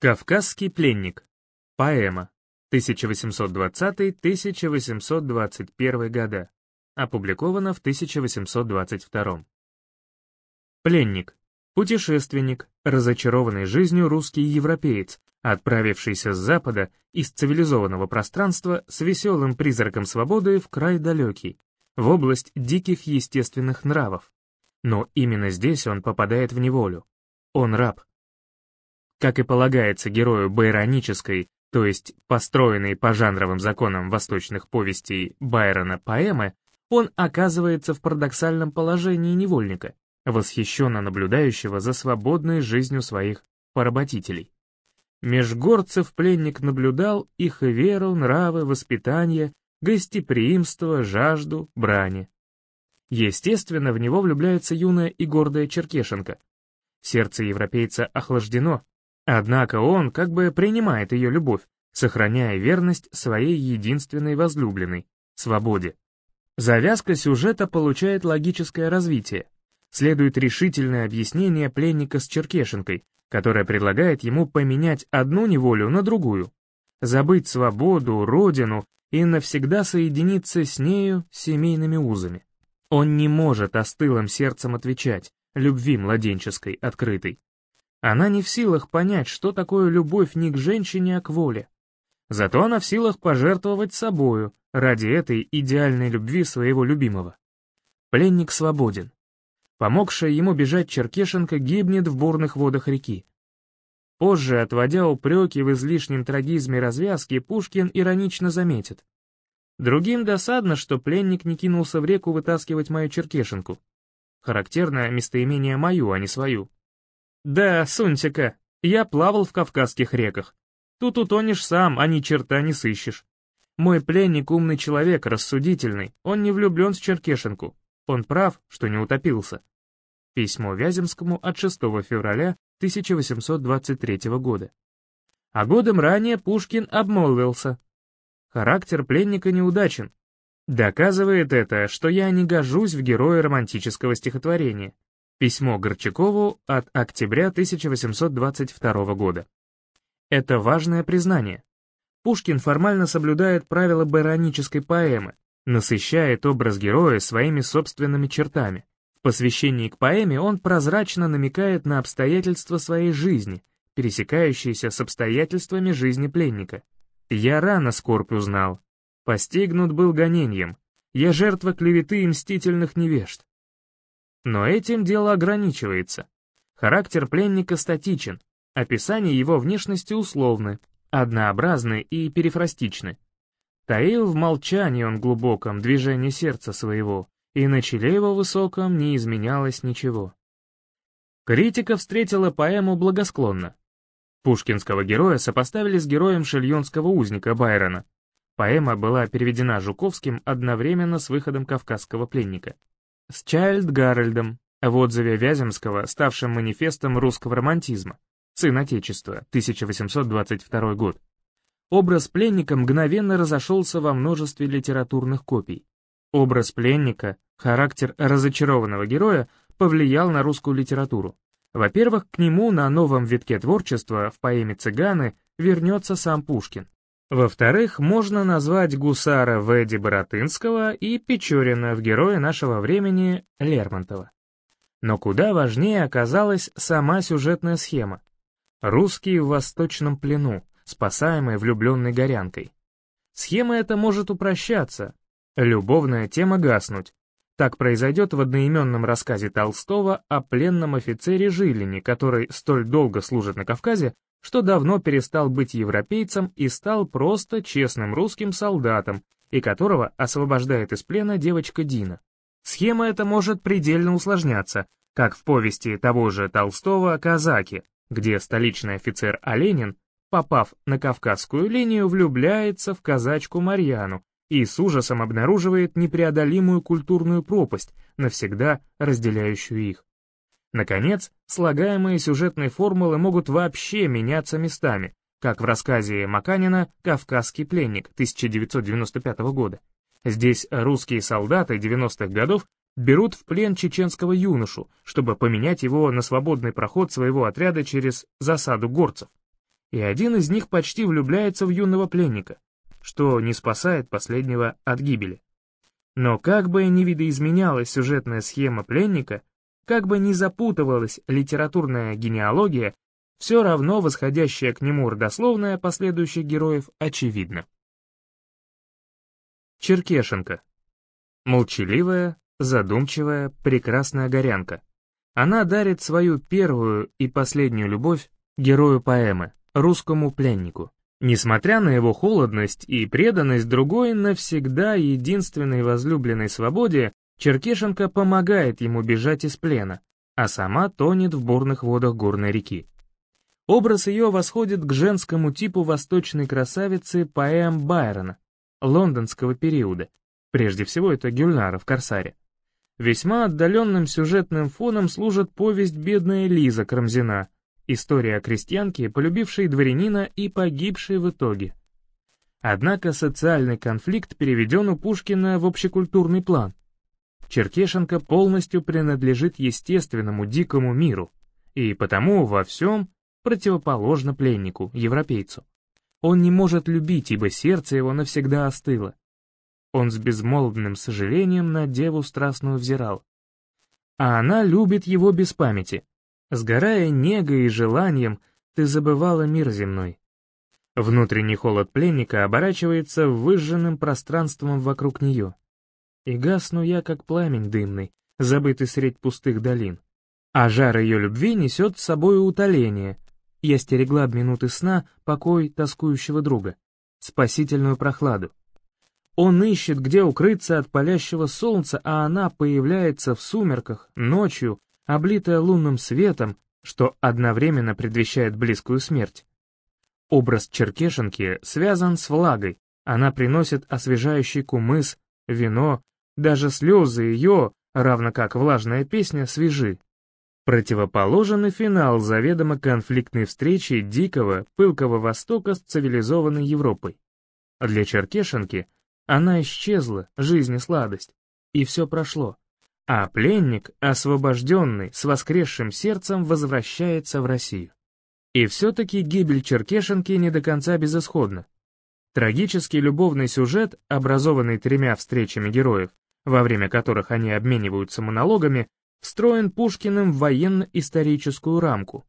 Кавказский пленник. Поэма. 1820-1821 года. Опубликована в 1822. Пленник. Путешественник, разочарованный жизнью русский европеец, отправившийся с запада из цивилизованного пространства с веселым призраком свободы в край далекий, в область диких естественных нравов. Но именно здесь он попадает в неволю. Он раб. Как и полагается герою байронической, то есть построенной по жанровым законам восточных повестей Байрона поэмы, он оказывается в парадоксальном положении невольника, восхищенно наблюдающего за свободной жизнью своих поработителей. Меж горцев пленник наблюдал их веру, нравы, воспитание, гостеприимство, жажду, брани. Естественно, в него влюбляется юная и гордая черкешенка. Сердце европейца охлаждено, Однако он как бы принимает ее любовь, сохраняя верность своей единственной возлюбленной — свободе. Завязка сюжета получает логическое развитие. Следует решительное объяснение пленника с Черкешенкой, которое предлагает ему поменять одну неволю на другую, забыть свободу, родину и навсегда соединиться с нею семейными узами. Он не может остылым сердцем отвечать, любви младенческой, открытой. Она не в силах понять, что такое любовь не к женщине, а к воле. Зато она в силах пожертвовать собою ради этой идеальной любви своего любимого. Пленник свободен. Помогшая ему бежать Черкешенко гибнет в бурных водах реки. Позже, отводя упреки в излишнем трагизме развязки, Пушкин иронично заметит. Другим досадно, что пленник не кинулся в реку вытаскивать мою Черкешенку. Характерное местоимение мою, а не свою. «Да, сунься-ка, я плавал в Кавказских реках. Тут утонешь сам, а ни черта не сыщешь. Мой пленник умный человек, рассудительный, он не влюблен в Черкешенку. Он прав, что не утопился». Письмо Вяземскому от 6 февраля 1823 года. А годом ранее Пушкин обмолвился. Характер пленника неудачен. Доказывает это, что я не гожусь в героя романтического стихотворения. Письмо Горчакову от октября 1822 года. Это важное признание. Пушкин формально соблюдает правила байронической поэмы, насыщает образ героя своими собственными чертами. В посвящении к поэме он прозрачно намекает на обстоятельства своей жизни, пересекающиеся с обстоятельствами жизни пленника. «Я рано скорбь узнал. Постигнут был гонением. Я жертва клеветы и мстительных невежд. Но этим дело ограничивается. Характер пленника статичен, описание его внешности условны, однообразны и перифрастичны. Таил в молчании он глубоком движении сердца своего, и на челе его высоком не изменялось ничего. Критика встретила поэму благосклонно. Пушкинского героя сопоставили с героем шильонского узника Байрона. Поэма была переведена Жуковским одновременно с выходом «Кавказского пленника» с Чайльд Гарольдом, в отзыве Вяземского, ставшем манифестом русского романтизма, «Сын Отечества», 1822 год. Образ пленника мгновенно разошелся во множестве литературных копий. Образ пленника, характер разочарованного героя повлиял на русскую литературу. Во-первых, к нему на новом витке творчества в поэме «Цыганы» вернется сам Пушкин. Во-вторых, можно назвать гусара в Эдди Боротынского и Печорина в герое нашего времени Лермонтова. Но куда важнее оказалась сама сюжетная схема. Русские в восточном плену, спасаемые влюбленной горянкой. Схема эта может упрощаться, любовная тема гаснуть. Так произойдет в одноименном рассказе Толстого о пленном офицере Жилине, который столь долго служит на Кавказе, что давно перестал быть европейцем и стал просто честным русским солдатом, и которого освобождает из плена девочка Дина. Схема эта может предельно усложняться, как в повести того же Толстого «Казаки», где столичный офицер Оленин, попав на Кавказскую линию, влюбляется в казачку Марьяну и с ужасом обнаруживает непреодолимую культурную пропасть, навсегда разделяющую их. Наконец, слагаемые сюжетные формулы могут вообще меняться местами, как в рассказе Маканина «Кавказский пленник» 1995 года. Здесь русские солдаты 90-х годов берут в плен чеченского юношу, чтобы поменять его на свободный проход своего отряда через засаду горцев. и один из них почти влюбляется в юного пленника, что не спасает последнего от гибели. Но как бы ни видоизменялась сюжетная схема пленника, как бы ни запутывалась литературная генеалогия, все равно восходящая к нему родословная последующих героев очевидна. Черкешенко. Молчаливая, задумчивая, прекрасная горянка. Она дарит свою первую и последнюю любовь герою поэмы, русскому пленнику. Несмотря на его холодность и преданность другой навсегда единственной возлюбленной свободе, Черкешенко помогает ему бежать из плена, а сама тонет в бурных водах горной реки. Образ ее восходит к женскому типу восточной красавицы поэм Байрона, лондонского периода. Прежде всего это Гюльнара в «Корсаре». Весьма отдаленным сюжетным фоном служит повесть «Бедная Лиза» Крамзина, история о крестьянке, полюбившей дворянина и погибшей в итоге. Однако социальный конфликт переведен у Пушкина в общекультурный план. Черкешенко полностью принадлежит естественному дикому миру, и потому во всем противоположно пленнику, европейцу. Он не может любить, ибо сердце его навсегда остыло. Он с безмолвным сожалением на деву страстную взирал. А она любит его без памяти. Сгорая негой и желанием, ты забывала мир земной. Внутренний холод пленника оборачивается выжженным пространством вокруг нее. И гасну я, как пламень дымный, забытый средь пустых долин. А жар ее любви несет с собой утоление. Я стерегла минуты сна покой тоскующего друга, спасительную прохладу. Он ищет, где укрыться от палящего солнца, а она появляется в сумерках, ночью, облитая лунным светом, что одновременно предвещает близкую смерть. Образ черкешенки связан с влагой, она приносит освежающий кумыс, вино, даже слезы ее, равно как влажная песня, свежи. Противоположен и финал заведомо конфликтной встречи дикого, пылкого Востока с цивилизованной Европой. Для Черкешенки она исчезла, жизнь и сладость, и все прошло. А пленник, освобожденный, с воскресшим сердцем, возвращается в Россию. И все-таки гибель Черкешенки не до конца безысходна. Трагический любовный сюжет, образованный тремя встречами героев, во время которых они обмениваются монологами, встроен Пушкиным в военно-историческую рамку.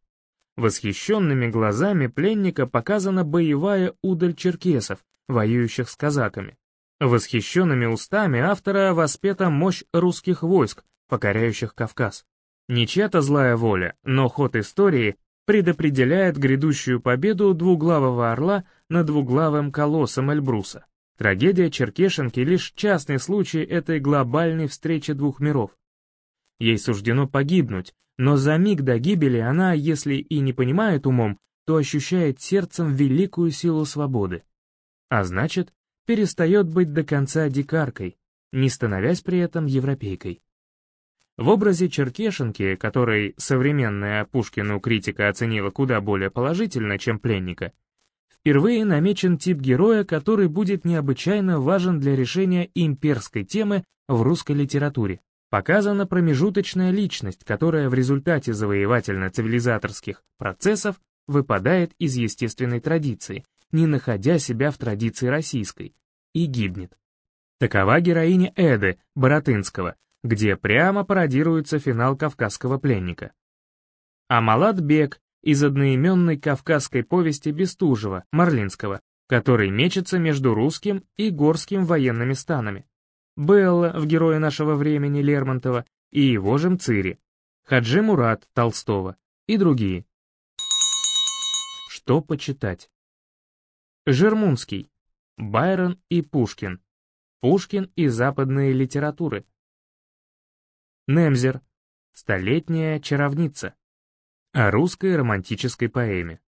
Восхищенными глазами пленника показана боевая удаль черкесов, воюющих с казаками. Восхищенными устами автора воспета мощь русских войск, покоряющих Кавказ. Не чья-то злая воля, но ход истории предопределяет грядущую победу двуглавого орла над двуглавым колоссом Эльбруса. Трагедия Черкешенки — лишь частный случай этой глобальной встречи двух миров. Ей суждено погибнуть, но за миг до гибели она, если и не понимает умом, то ощущает сердцем великую силу свободы. А значит, перестает быть до конца дикаркой, не становясь при этом европейкой. В образе Черкешенки, который современная Пушкину критика оценила куда более положительно, чем пленника, впервые намечен тип героя, который будет необычайно важен для решения имперской темы в русской литературе. Показана промежуточная личность, которая в результате завоевательно-цивилизаторских процессов выпадает из естественной традиции, не находя себя в традиции российской, и гибнет. Такова героиня Эды, Боротынского, где прямо пародируется финал «Кавказского пленника». А Малат Бек из одноименной кавказской повести Бестужева, Марлинского, который мечется между русским и горским военными станами. Белла в «Герое нашего времени» Лермонтова и его же Мцири, Хаджи Мурат Толстого и другие. Что почитать? Жермунский, Байрон и Пушкин, Пушкин и западные литературы. Немзер, Столетняя чаровница о русской романтической поэме.